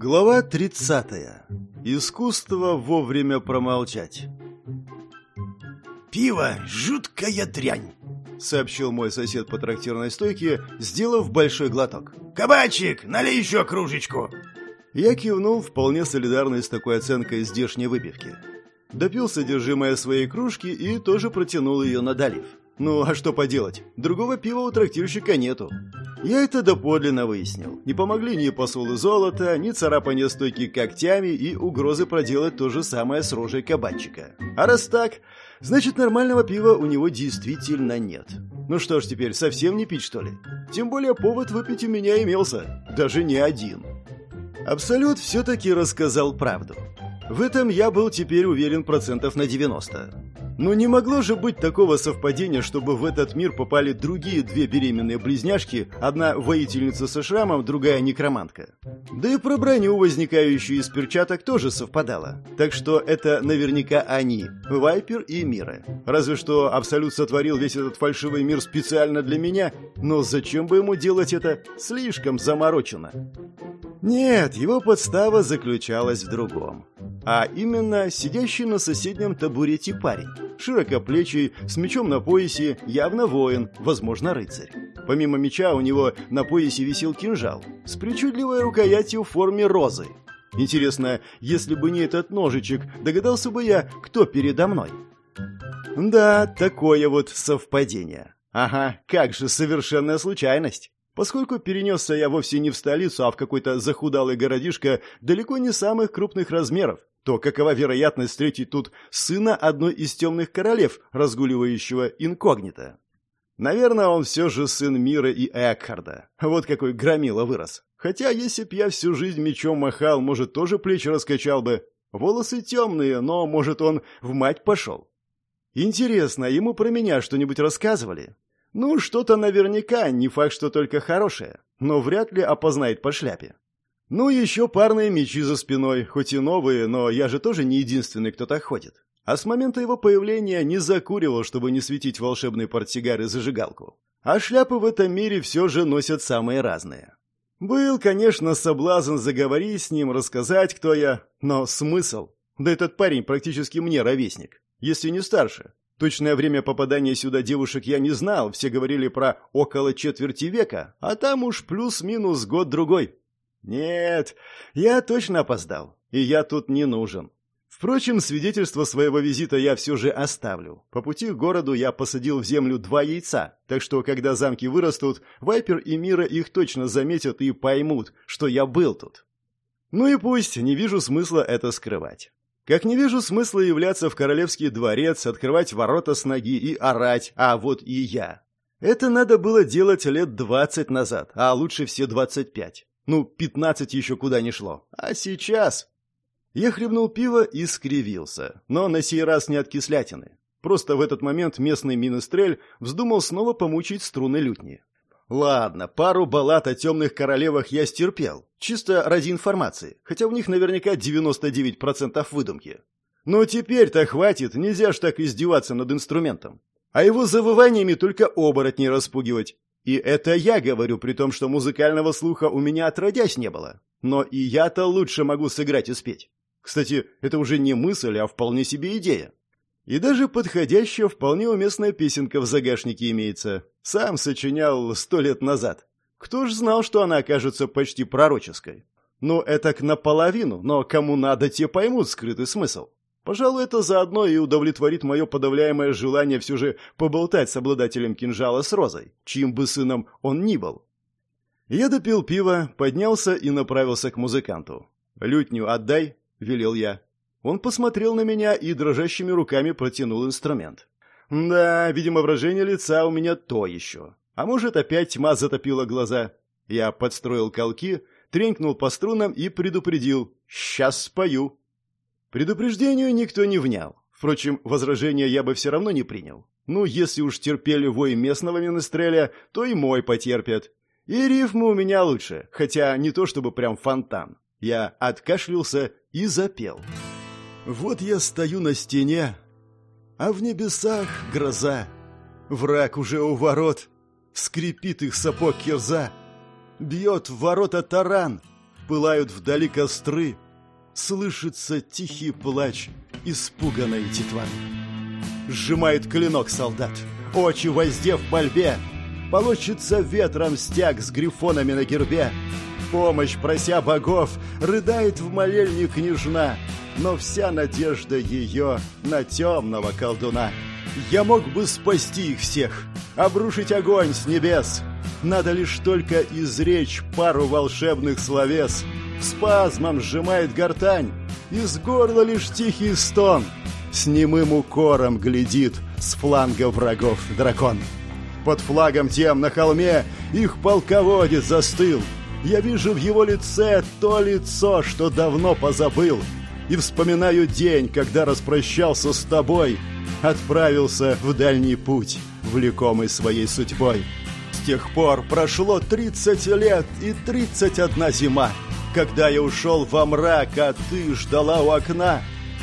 Глава 30. Искусство вовремя промолчать. «Пиво — жуткая дрянь!» — сообщил мой сосед по трактирной стойке, сделав большой глоток. «Кабачик, налей еще кружечку!» Я кивнул, вполне солидарный с такой оценкой здешней выпивки. Допил содержимое своей кружки и тоже протянул ее на долив. Ну, а что поделать? Другого пива у трактирщика нету. Я это доподлинно выяснил. Не помогли ни посулы золота, ни царапание стойки когтями и угрозы проделать то же самое с рожей кабанчика. А раз так, значит нормального пива у него действительно нет. Ну что ж теперь, совсем не пить что ли? Тем более повод выпить у меня имелся. Даже не один. Абсолют все-таки рассказал правду. В этом я был теперь уверен процентов на 90. Но не могло же быть такого совпадения, чтобы в этот мир попали другие две беременные близняшки, одна воительница со шрамом, другая некромантка. Да и про броню, возникающую из перчаток, тоже совпадало. Так что это наверняка они, Вайпер и Мира. Разве что Абсолют сотворил весь этот фальшивый мир специально для меня, но зачем бы ему делать это? Слишком заморочено. Нет, его подстава заключалась в другом. А именно сидящий на соседнем табурете парень. Широкоплечий, с мечом на поясе, явно воин, возможно, рыцарь. Помимо меча у него на поясе висел кинжал с причудливой рукоятью в форме розы. Интересно, если бы не этот ножичек, догадался бы я, кто передо мной? Да, такое вот совпадение. Ага, как же совершенная случайность. Поскольку перенесся я вовсе не в столицу, а в какой-то захудалый городишко далеко не самых крупных размеров, то какова вероятность встретить тут сына одной из темных королев, разгуливающего инкогнито? Наверное, он все же сын Мира и Экхарда. Вот какой громила вырос. Хотя, если б я всю жизнь мечом махал, может, тоже плечи раскачал бы. Волосы темные, но, может, он в мать пошел. Интересно, ему про меня что-нибудь рассказывали? Ну, что-то наверняка, не факт, что только хорошее, но вряд ли опознает по шляпе. Ну, еще парные мечи за спиной, хоть и новые, но я же тоже не единственный, кто так ходит. А с момента его появления не закуривал, чтобы не светить волшебный портсигар и зажигалку. А шляпы в этом мире все же носят самые разные. Был, конечно, соблазн заговорить с ним, рассказать, кто я, но смысл? Да этот парень практически мне ровесник, если не старше. Точное время попадания сюда девушек я не знал, все говорили про около четверти века, а там уж плюс-минус год-другой. Нет, я точно опоздал, и я тут не нужен. Впрочем, свидетельство своего визита я все же оставлю. По пути к городу я посадил в землю два яйца, так что, когда замки вырастут, Вайпер и Мира их точно заметят и поймут, что я был тут. Ну и пусть, не вижу смысла это скрывать. Как не вижу смысла являться в королевский дворец, открывать ворота с ноги и орать, а вот и я. Это надо было делать лет двадцать назад, а лучше все двадцать пять. Ну, пятнадцать еще куда не шло. А сейчас... Я хлебнул пиво и скривился, но на сей раз не от кислятины. Просто в этот момент местный минестрель вздумал снова помучить струны лютни. Ладно, пару баллад о темных королевах я стерпел, чисто ради информации, хотя у них наверняка 99% выдумки. Но теперь-то хватит, нельзя ж так издеваться над инструментом. А его завываниями только оборотни распугивать. И это я говорю, при том, что музыкального слуха у меня отродясь не было. Но и я-то лучше могу сыграть и спеть. Кстати, это уже не мысль, а вполне себе идея. И даже подходящая, вполне уместная песенка в загашнике имеется. Сам сочинял сто лет назад. Кто ж знал, что она окажется почти пророческой? Ну, это к наполовину, но кому надо, те поймут скрытый смысл. Пожалуй, это заодно и удовлетворит мое подавляемое желание все же поболтать с обладателем кинжала с розой, чьим бы сыном он ни был. Я допил пиво, поднялся и направился к музыканту. «Лютню отдай», — велел я. Он посмотрел на меня и дрожащими руками протянул инструмент. Да, видимо, выражение лица у меня то еще. А может, опять тьма затопила глаза. Я подстроил колки, тренькнул по струнам и предупредил «Сейчас спою». Предупреждению никто не внял. Впрочем, возражения я бы все равно не принял. Ну, если уж терпели вой местного министреля, то и мой потерпят. И рифмы у меня лучше, хотя не то чтобы прям фонтан. Я откашлялся и запел. Вот я стою на стене, а в небесах гроза. Враг уже у ворот, скрипит их сапог кирза. Бьет в ворота таран, пылают вдали костры, Слышится тихий плач испуганной детворы. Сжимает клинок солдат, очи воздев в мольбе, Полощется ветром стяг с грифонами на гербе. Помощь прося богов, рыдает в молельне княжна, Но вся надежда ее на темного колдуна. Я мог бы спасти их всех, обрушить огонь с небес. Надо лишь только изречь пару волшебных словес. Спазмом сжимает гортань, из горла лишь тихий стон. С немым укором глядит с фланга врагов дракон. Под флагом тем на холме их полководец застыл. Я вижу в его лице то лицо, что давно позабыл. И вспоминаю день, когда распрощался с тобой, отправился в дальний путь, влекомый своей судьбой. С тех пор прошло 30 лет и 31 зима, когда я ушел во мрак, а ты ждала у окна.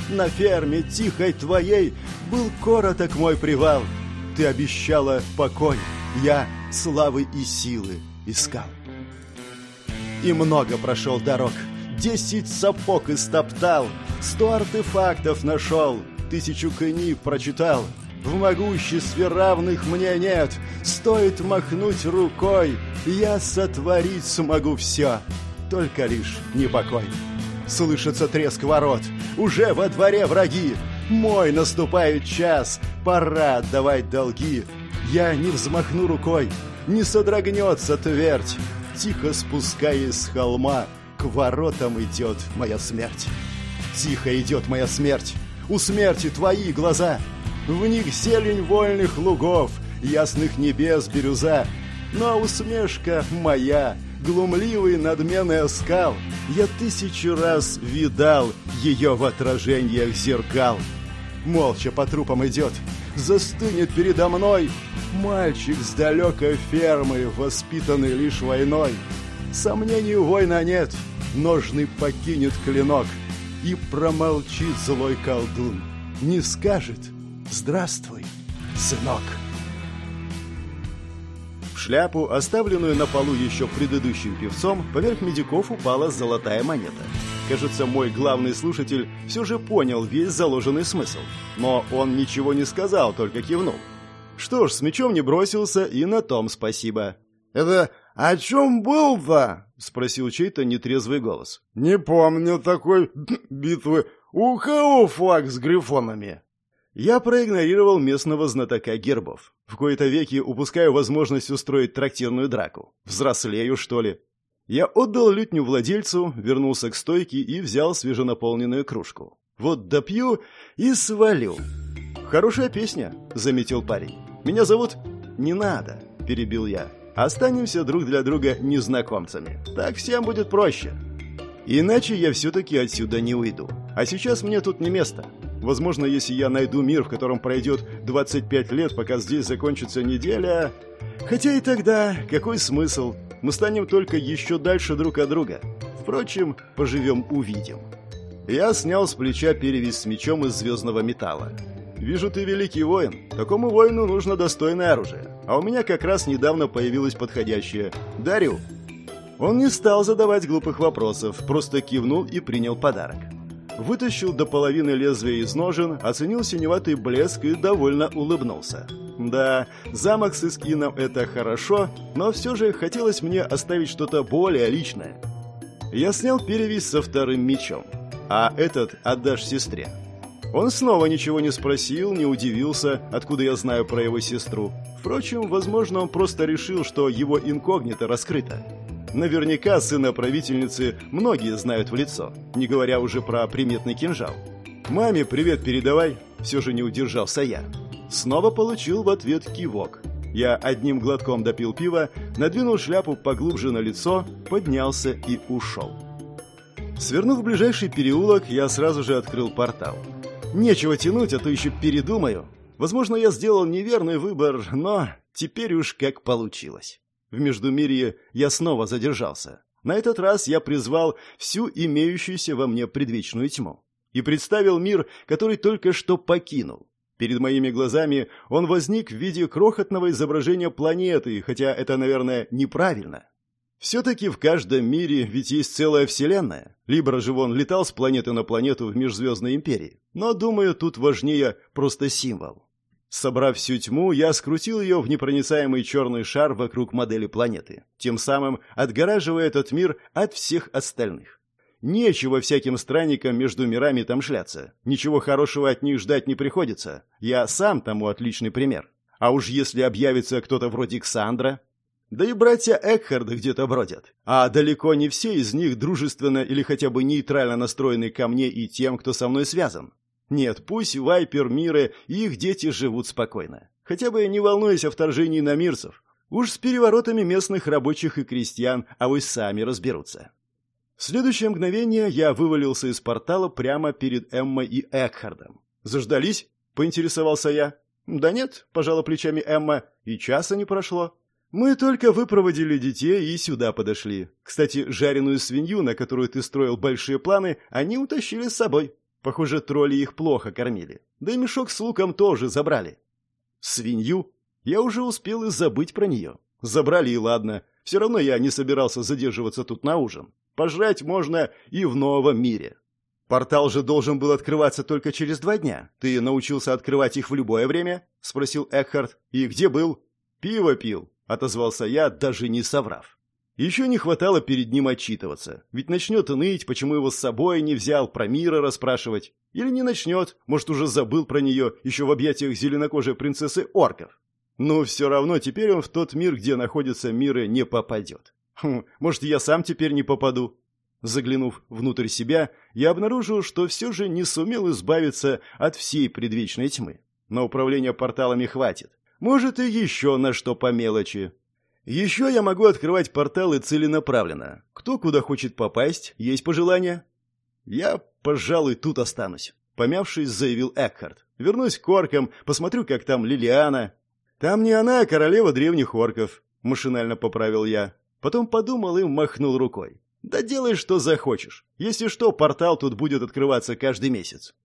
На ферме тихой твоей был короток мой привал. Ты обещала покой, я славы и силы искал. И много прошел дорог, десять сапог истоптал, сто артефактов нашел, тысячу книг прочитал. В могуществе равных мне нет, стоит махнуть рукой, я сотворить смогу все, только лишь не покой. Слышится треск ворот, уже во дворе враги, мой наступает час, пора отдавать долги. Я не взмахну рукой, не содрогнется твердь. Тихо спускаясь с холма, к воротам идет моя смерть. Тихо идет моя смерть, у смерти твои глаза. В них зелень вольных лугов, ясных небес бирюза. Но усмешка моя, глумливый надменный оскал, Я тысячу раз видал ее в отражениях зеркал. Молча по трупам идет, застынет передо мной Мальчик с далекой фермы, воспитанный лишь войной. Сомнений у воина нет, ножный покинет клинок И промолчит злой колдун, не скажет «Здравствуй, сынок». В шляпу, оставленную на полу еще предыдущим певцом, поверх медиков упала золотая монета. Кажется, мой главный слушатель все же понял весь заложенный смысл. Но он ничего не сказал, только кивнул. Что ж, с мечом не бросился, и на том спасибо. «Это о чем был-то?» — спросил чей-то нетрезвый голос. «Не помню такой битвы. У кого флаг с грифонами?» Я проигнорировал местного знатока гербов. В кои-то веки упускаю возможность устроить трактирную драку. Взрослею, что ли? Я отдал лютню владельцу, вернулся к стойке и взял свеженаполненную кружку. Вот допью и свалю. «Хорошая песня», — заметил парень. «Меня зовут...» «Не надо», — перебил я. «Останемся друг для друга незнакомцами. Так всем будет проще. Иначе я все-таки отсюда не уйду. А сейчас мне тут не место. Возможно, если я найду мир, в котором пройдет 25 лет, пока здесь закончится неделя... Хотя и тогда, какой смысл? Мы станем только еще дальше друг от друга. Впрочем, поживем-увидим. Я снял с плеча перевязь с мечом из звездного металла. «Вижу, ты великий воин. Такому воину нужно достойное оружие. А у меня как раз недавно появилось подходящее. Дарю». Он не стал задавать глупых вопросов, просто кивнул и принял подарок. Вытащил до половины лезвия из ножен, оценил синеватый блеск и довольно улыбнулся. Да, замок с Искином — это хорошо, но все же хотелось мне оставить что-то более личное. Я снял перевязь со вторым мечом, а этот отдашь сестре. Он снова ничего не спросил, не удивился, откуда я знаю про его сестру. Впрочем, возможно, он просто решил, что его инкогнито раскрыто. Наверняка сына правительницы многие знают в лицо, не говоря уже про приметный кинжал. «Маме привет передавай», все же не удержался я. Снова получил в ответ кивок. Я одним глотком допил пива, надвинул шляпу поглубже на лицо, поднялся и ушел. Свернув в ближайший переулок, я сразу же открыл портал. Нечего тянуть, а то еще передумаю. Возможно, я сделал неверный выбор, но теперь уж как получилось. В Междумирье я снова задержался. На этот раз я призвал всю имеющуюся во мне предвечную тьму и представил мир, который только что покинул. Перед моими глазами он возник в виде крохотного изображения планеты, хотя это, наверное, неправильно. Все-таки в каждом мире ведь есть целая вселенная. Либо же он летал с планеты на планету в межзвездной империи. Но, думаю, тут важнее просто символ. Собрав всю тьму, я скрутил ее в непроницаемый черный шар вокруг модели планеты, тем самым отгораживая этот мир от всех остальных. Нечего всяким странникам между мирами там шляться. Ничего хорошего от них ждать не приходится. Я сам тому отличный пример. А уж если объявится кто-то вроде Ксандра... Да и братья Экхарда где-то бродят. А далеко не все из них дружественно или хотя бы нейтрально настроены ко мне и тем, кто со мной связан. Нет, пусть Вайпер, Миры и их дети живут спокойно. Хотя бы не волнуясь о вторжении на мирцев. Уж с переворотами местных рабочих и крестьян, а вы сами разберутся. В следующее мгновение я вывалился из портала прямо перед Эммой и Экхардом. «Заждались?» — поинтересовался я. «Да нет», — пожала плечами Эмма, — «и часа не прошло». «Мы только выпроводили детей и сюда подошли. Кстати, жареную свинью, на которую ты строил большие планы, они утащили с собой. Похоже, тролли их плохо кормили. Да и мешок с луком тоже забрали». «Свинью?» Я уже успел и забыть про нее. Забрали и ладно. Все равно я не собирался задерживаться тут на ужин. Пожрать можно и в новом мире. Портал же должен был открываться только через два дня. Ты научился открывать их в любое время? спросил Экхард. И где был? Пиво пил, отозвался я, даже не соврав. Еще не хватало перед ним отчитываться. Ведь начнет ныть, почему его с собой не взял, про мира расспрашивать. Или не начнет, может, уже забыл про нее, еще в объятиях зеленокожей принцессы орков. Но все равно теперь он в тот мир, где находятся миры, не попадет. Хм, может, я сам теперь не попаду? Заглянув внутрь себя, я обнаружил, что все же не сумел избавиться от всей предвечной тьмы. На управление порталами хватит. Может, и еще на что по мелочи. Еще я могу открывать порталы целенаправленно. Кто куда хочет попасть, есть пожелания? Я, пожалуй, тут останусь. Помявшись, заявил Экхард. Вернусь к оркам, посмотрю, как там Лилиана. Там не она, а королева древних орков. Машинально поправил я. Потом подумал и махнул рукой. Да делай, что захочешь. Если что, портал тут будет открываться каждый месяц.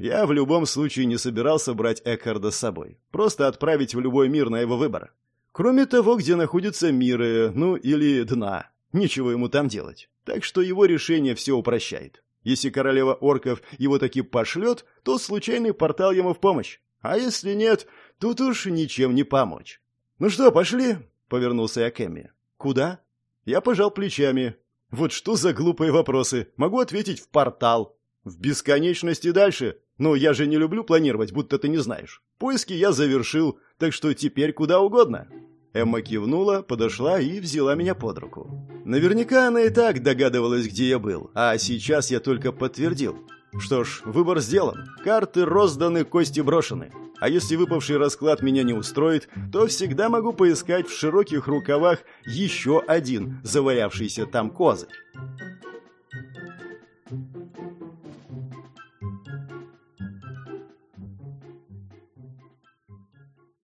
Я в любом случае не собирался брать Экхарда с собой. Просто отправить в любой мир на его выбор. Кроме того, где находятся миры, ну или дна. Ничего ему там делать. Так что его решение все упрощает. Если королева орков его таки пошлет, то случайный портал ему в помощь. А если нет, тут уж ничем не помочь. «Ну что, пошли?» — повернулся я к Эмми. «Куда?» Я пожал плечами. Вот что за глупые вопросы? Могу ответить в портал. В бесконечности дальше. Но я же не люблю планировать, будто ты не знаешь. Поиски я завершил, так что теперь куда угодно. Эмма кивнула, подошла и взяла меня под руку. Наверняка она и так догадывалась, где я был, а сейчас я только подтвердил. Что ж, выбор сделан. Карты розданы, кости брошены. А если выпавший расклад меня не устроит, то всегда могу поискать в широких рукавах еще один завалявшийся там козырь.